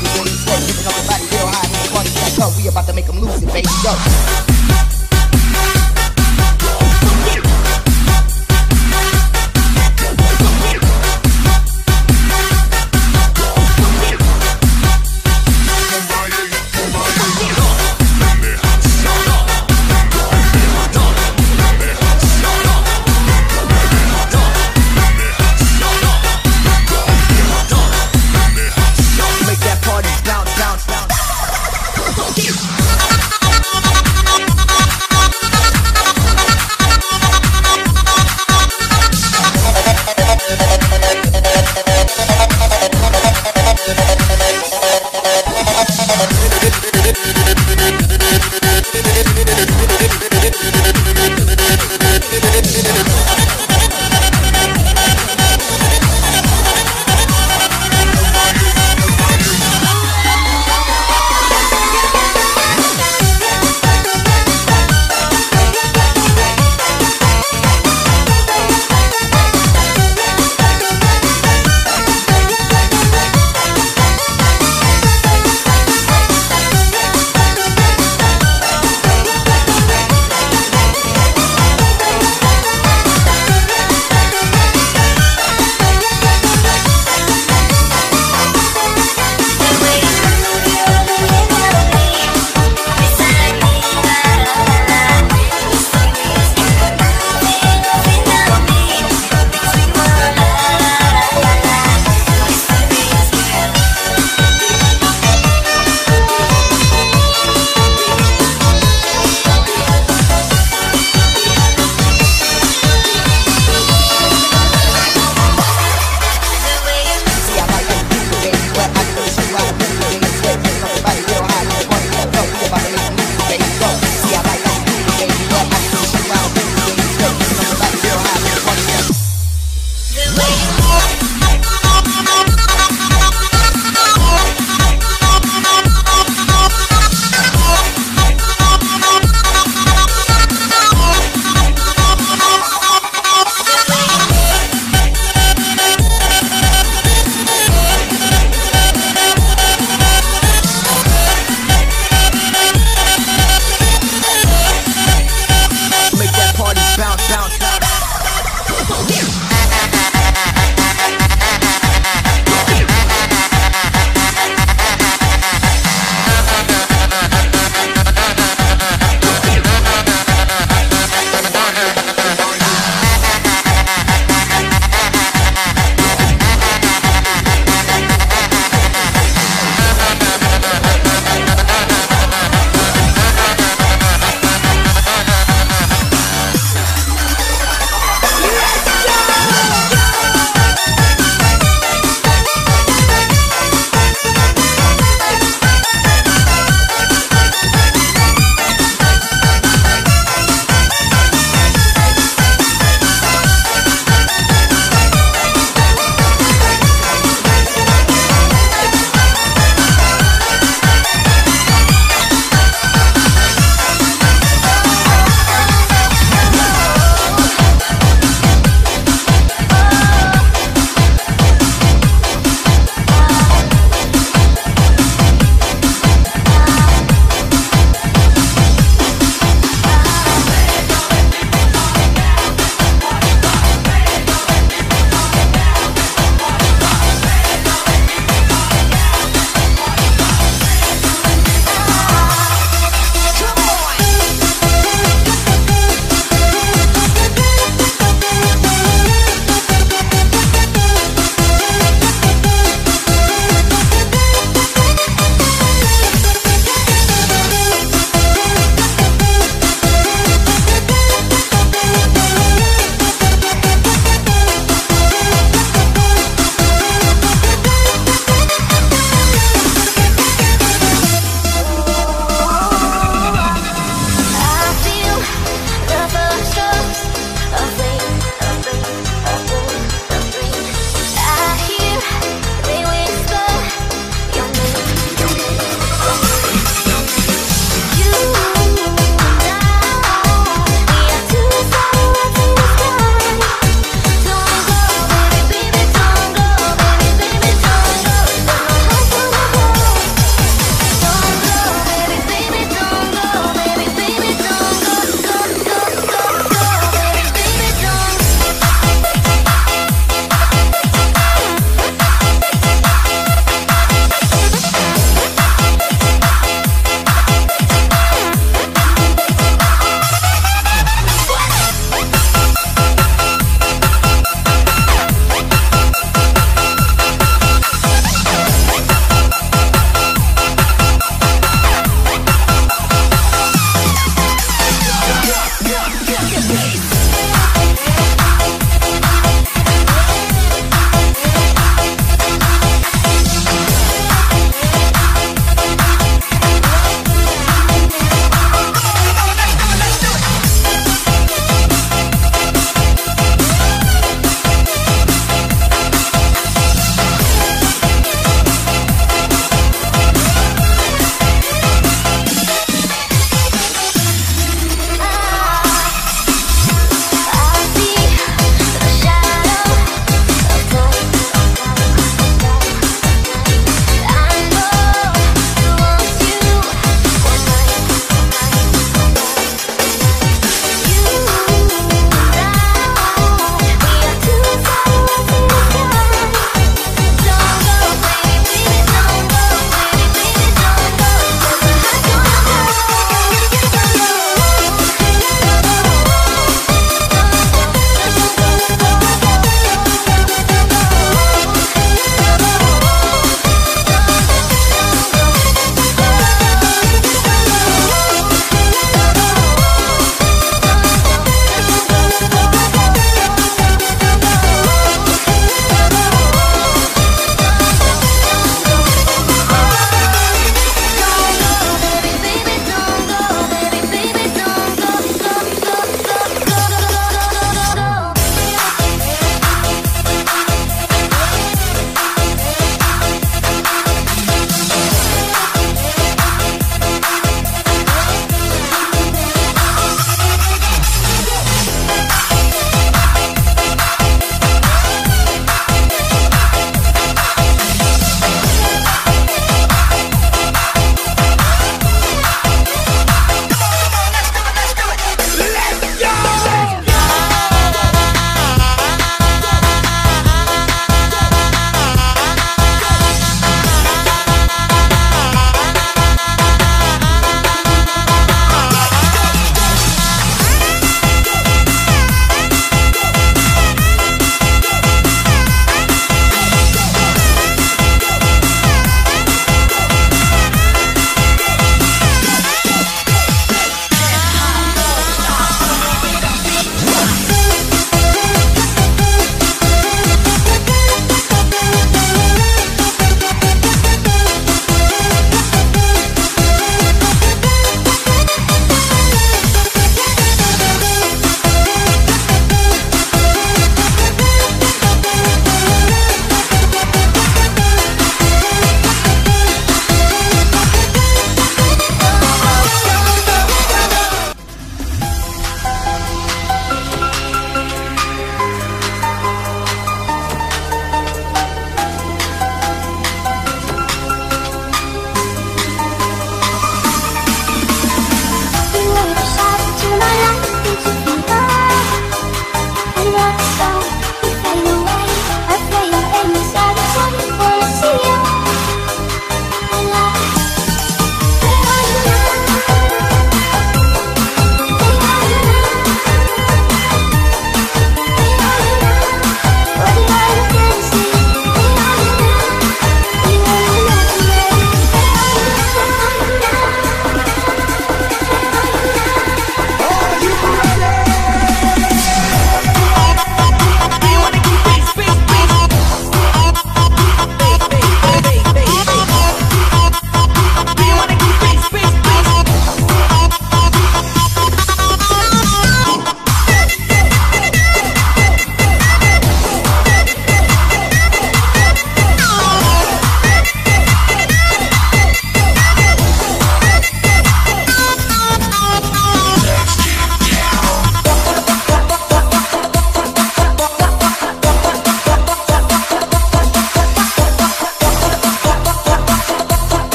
We in this state. Giving up the body real high, nigga, party like up. We about to make them lose it, baby, Yo.